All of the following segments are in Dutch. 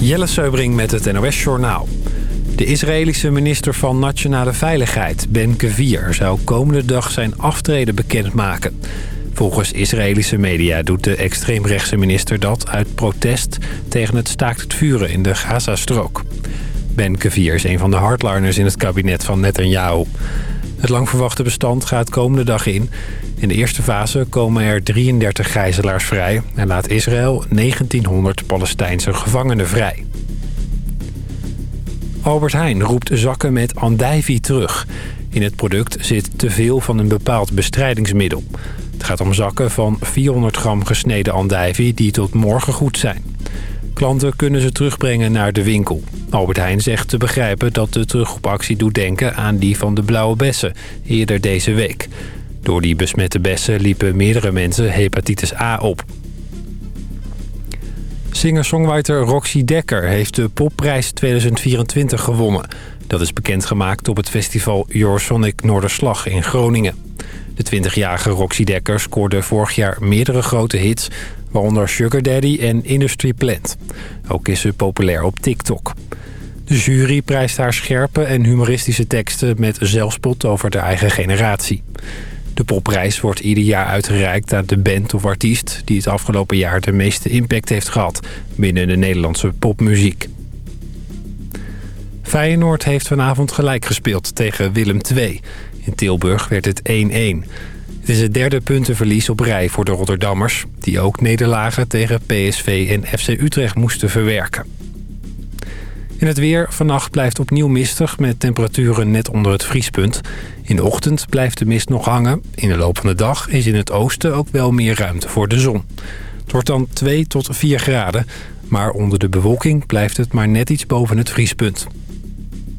Jelle Seubring met het NOS Journaal. De Israëlische minister van Nationale Veiligheid, Ben Gvir... zou komende dag zijn aftreden bekendmaken. Volgens Israëlische media doet de extreemrechtse minister dat... uit protest tegen het staakt het vuren in de Gazastrook. Ben Gvir is een van de hardliners in het kabinet van Netanyahu. Het lang verwachte bestand gaat komende dag in. In de eerste fase komen er 33 gijzelaars vrij... en laat Israël 1900 Palestijnse gevangenen vrij. Albert Heijn roept zakken met andijvie terug. In het product zit te veel van een bepaald bestrijdingsmiddel. Het gaat om zakken van 400 gram gesneden andijvie die tot morgen goed zijn. Klanten kunnen ze terugbrengen naar de winkel. Albert Heijn zegt te begrijpen dat de terugroepactie doet denken aan die van de blauwe bessen eerder deze week. Door die besmette bessen liepen meerdere mensen hepatitis A op. Singer-songwriter Roxy Dekker heeft de Popprijs 2024 gewonnen. Dat is bekendgemaakt op het festival Eurosonic Noorderslag in Groningen. De 20-jarige Roxy Dekker scoorde vorig jaar meerdere grote hits... waaronder Sugar Daddy en Industry Plant. Ook is ze populair op TikTok. De jury prijst haar scherpe en humoristische teksten... met zelfspot over de eigen generatie. De popprijs wordt ieder jaar uitgereikt aan de band of artiest... die het afgelopen jaar de meeste impact heeft gehad binnen de Nederlandse popmuziek. Feyenoord heeft vanavond gelijk gespeeld tegen Willem II. In Tilburg werd het 1-1. Het is het derde puntenverlies op rij voor de Rotterdammers... die ook nederlagen tegen PSV en FC Utrecht moesten verwerken. In het weer vannacht blijft opnieuw mistig met temperaturen net onder het vriespunt. In de ochtend blijft de mist nog hangen. In de loop van de dag is in het oosten ook wel meer ruimte voor de zon. Het wordt dan 2 tot 4 graden, maar onder de bewolking blijft het maar net iets boven het vriespunt.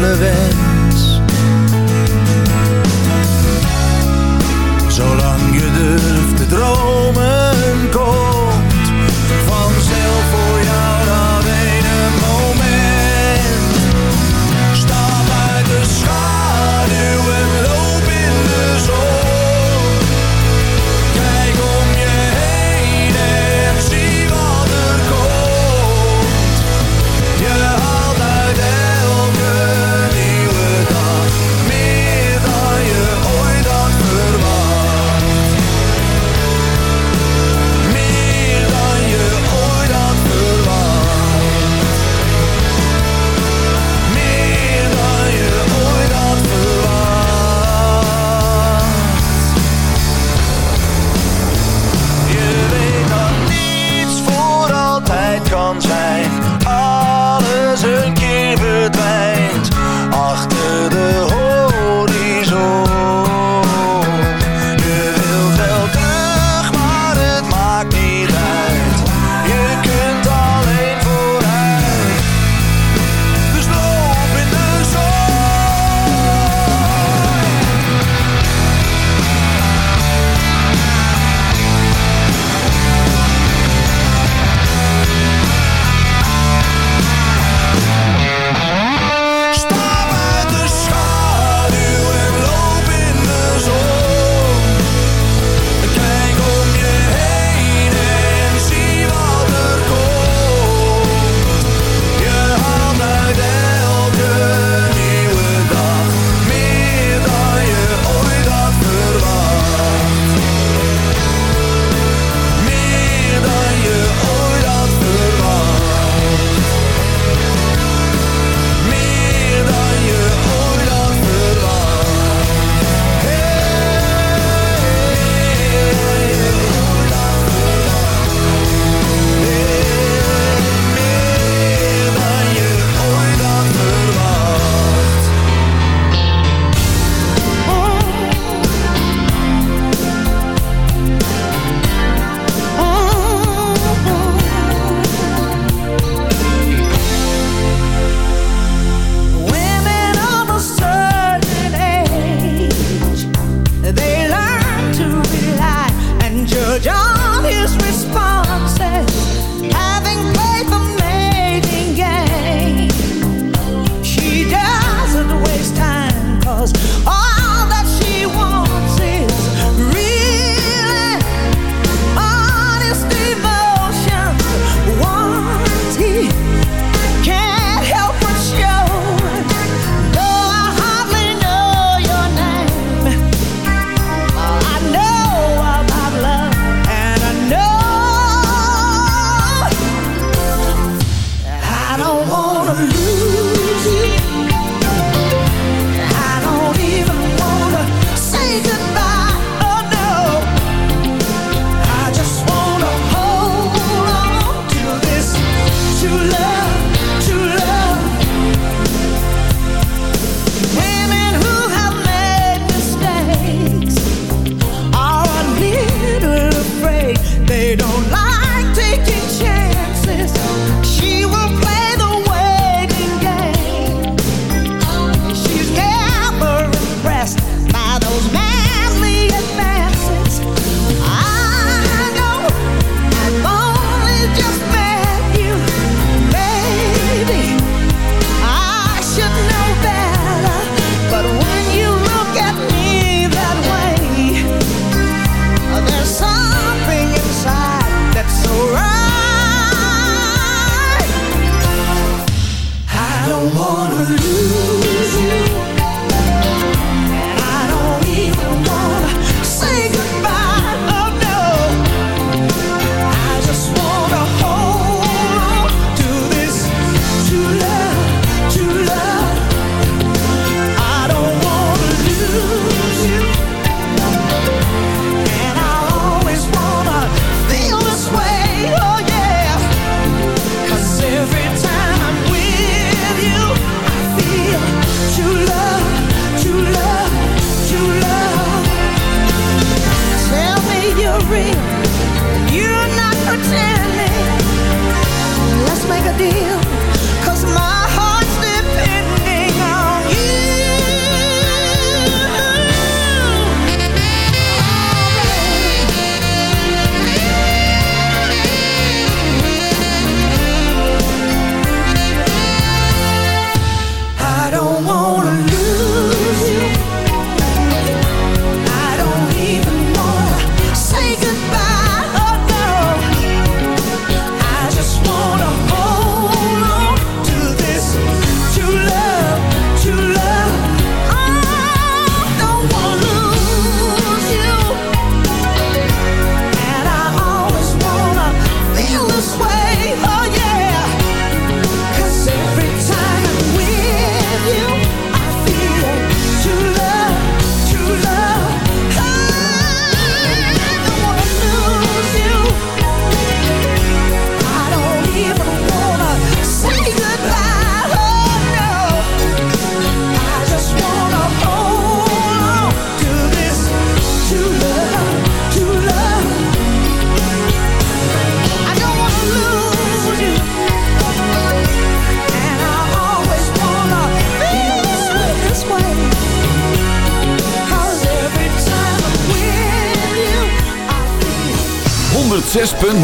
Sullivan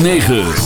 106.9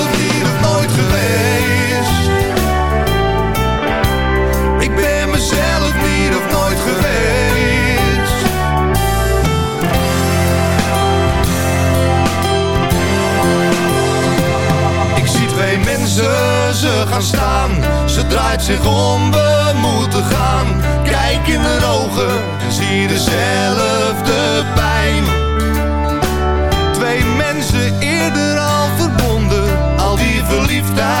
staan. Ze draait zich om, we moeten gaan. Kijk in haar ogen en zie dezelfde pijn. Twee mensen eerder al verbonden. Al die verliefdheid,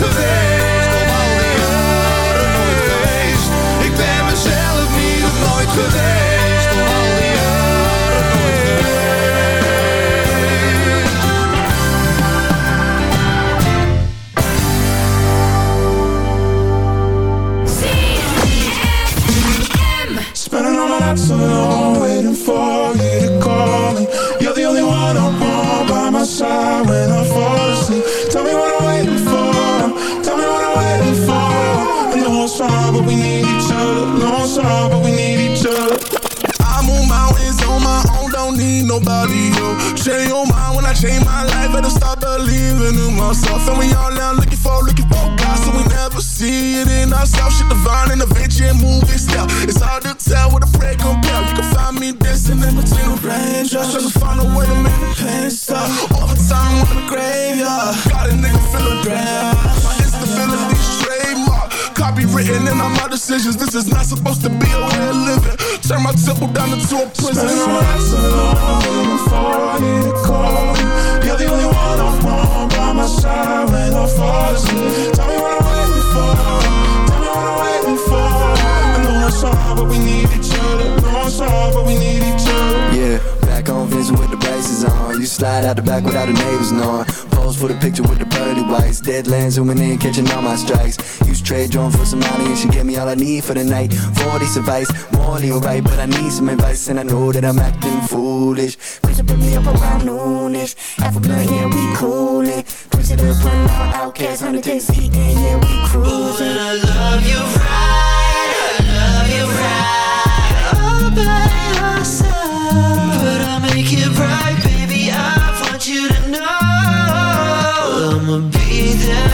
Nooit geweest. Al jaren nooit geweest. Ik ben mezelf niet of nooit geweest. to a prison. Spending my nights alone I call. You're the only one I want by my side when I fall asleep. Tell me what I'm waiting for. Tell me what I'm waiting for. I know it's hard, but we need each other. Know it's saw, but we need each other. Yeah back on vision with the braces on. You slide out the back without the neighbors knowing. Pose for the picture with the pearly whites. Deadlands zooming in, catching all my strikes. Use trade drone for some money and she gave me all I need for the night. 40 advice, morally alright, but I need some advice and I know that I'm acting foolish. Chris put me up around noonish. Half a blunt, yeah, we cool it. Push it up, run out, outcast, hundred days eating, yeah, we cruising. Ooh, and I love you right, I love you right. All by myself, but I'll make it right, baby. I want you to know I'ma be there.